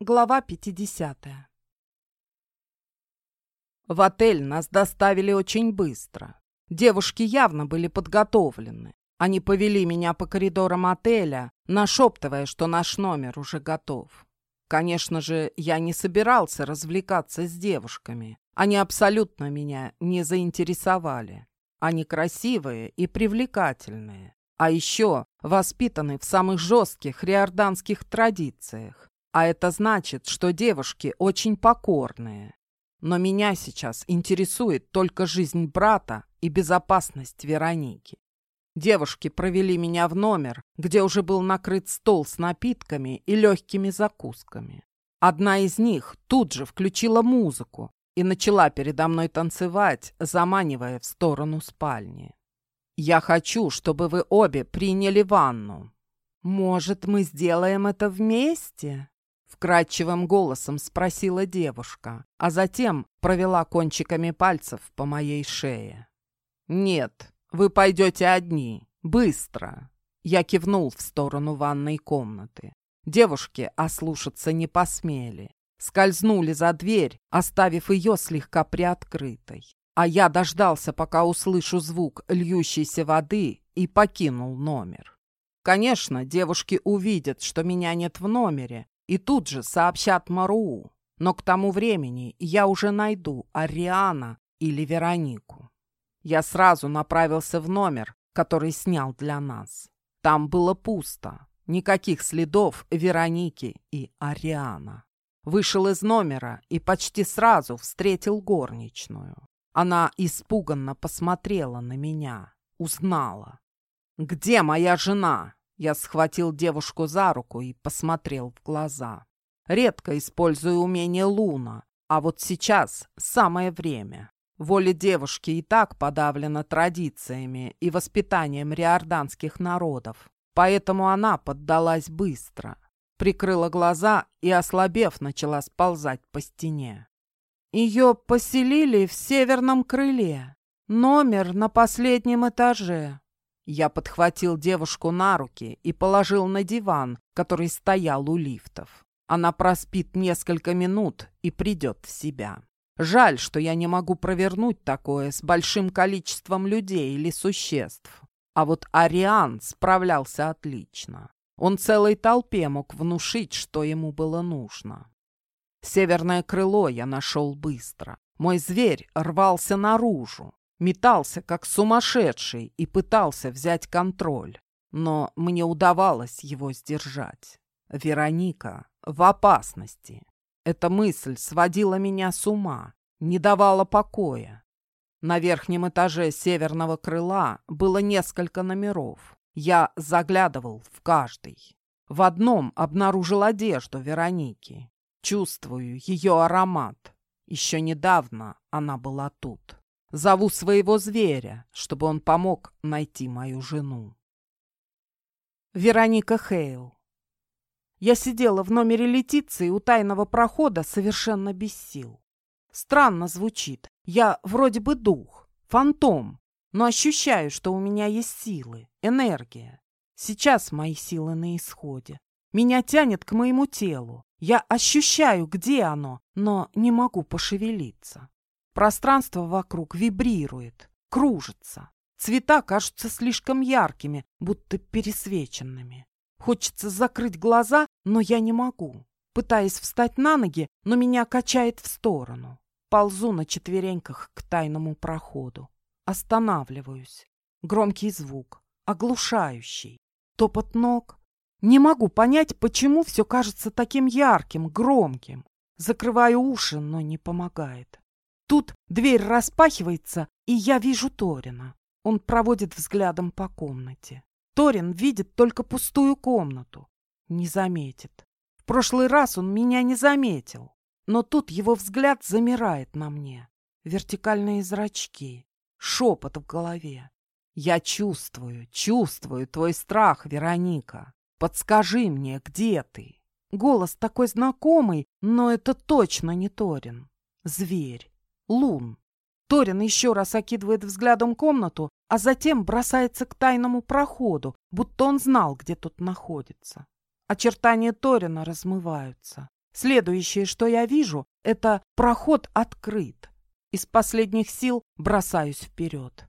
Глава 50 В отель нас доставили очень быстро. Девушки явно были подготовлены. Они повели меня по коридорам отеля, нашептывая, что наш номер уже готов. Конечно же, я не собирался развлекаться с девушками. Они абсолютно меня не заинтересовали. Они красивые и привлекательные. А еще воспитаны в самых жестких риорданских традициях. А это значит, что девушки очень покорные. Но меня сейчас интересует только жизнь брата и безопасность Вероники. Девушки провели меня в номер, где уже был накрыт стол с напитками и легкими закусками. Одна из них тут же включила музыку и начала передо мной танцевать, заманивая в сторону спальни. «Я хочу, чтобы вы обе приняли ванну». «Может, мы сделаем это вместе?» Вкрадчивым голосом спросила девушка, а затем провела кончиками пальцев по моей шее. «Нет, вы пойдете одни. Быстро!» Я кивнул в сторону ванной комнаты. Девушки ослушаться не посмели. Скользнули за дверь, оставив ее слегка приоткрытой. А я дождался, пока услышу звук льющейся воды, и покинул номер. Конечно, девушки увидят, что меня нет в номере, и тут же сообщат Маруу. Но к тому времени я уже найду Ариана или Веронику. Я сразу направился в номер, который снял для нас. Там было пусто. Никаких следов Вероники и Ариана. Вышел из номера и почти сразу встретил горничную. Она испуганно посмотрела на меня, узнала. «Где моя жена?» Я схватил девушку за руку и посмотрел в глаза. Редко использую умение Луна, а вот сейчас самое время. Воля девушки и так подавлена традициями и воспитанием риорданских народов, поэтому она поддалась быстро. Прикрыла глаза и, ослабев, начала сползать по стене. Ее поселили в северном крыле. Номер на последнем этаже. Я подхватил девушку на руки и положил на диван, который стоял у лифтов. Она проспит несколько минут и придет в себя. Жаль, что я не могу провернуть такое с большим количеством людей или существ. А вот Ариан справлялся отлично. Он целой толпе мог внушить, что ему было нужно. Северное крыло я нашел быстро. Мой зверь рвался наружу метался как сумасшедший и пытался взять контроль. Но мне удавалось его сдержать. Вероника в опасности. Эта мысль сводила меня с ума, не давала покоя. На верхнем этаже северного крыла было несколько номеров. Я заглядывал в каждый. В одном обнаружил одежду Вероники. Чувствую ее аромат. Еще недавно она была тут. Зову своего зверя, чтобы он помог найти мою жену. Вероника Хейл Я сидела в номере Летиции у тайного прохода совершенно без сил. Странно звучит. Я вроде бы дух, фантом, но ощущаю, что у меня есть силы, энергия. Сейчас мои силы на исходе. Меня тянет к моему телу. Я ощущаю, где оно, но не могу пошевелиться. Пространство вокруг вибрирует, кружится. Цвета кажутся слишком яркими, будто пересвеченными. Хочется закрыть глаза, но я не могу. Пытаясь встать на ноги, но меня качает в сторону. Ползу на четвереньках к тайному проходу. Останавливаюсь. Громкий звук, оглушающий. Топот ног. Не могу понять, почему все кажется таким ярким, громким. Закрываю уши, но не помогает. Тут дверь распахивается, и я вижу Торина. Он проводит взглядом по комнате. Торин видит только пустую комнату. Не заметит. В прошлый раз он меня не заметил. Но тут его взгляд замирает на мне. Вертикальные зрачки, шепот в голове. Я чувствую, чувствую твой страх, Вероника. Подскажи мне, где ты? Голос такой знакомый, но это точно не Торин. Зверь. Лун. Торин еще раз окидывает взглядом комнату, а затем бросается к тайному проходу, будто он знал, где тут находится. Очертания Торина размываются. Следующее, что я вижу, это проход открыт. Из последних сил бросаюсь вперед.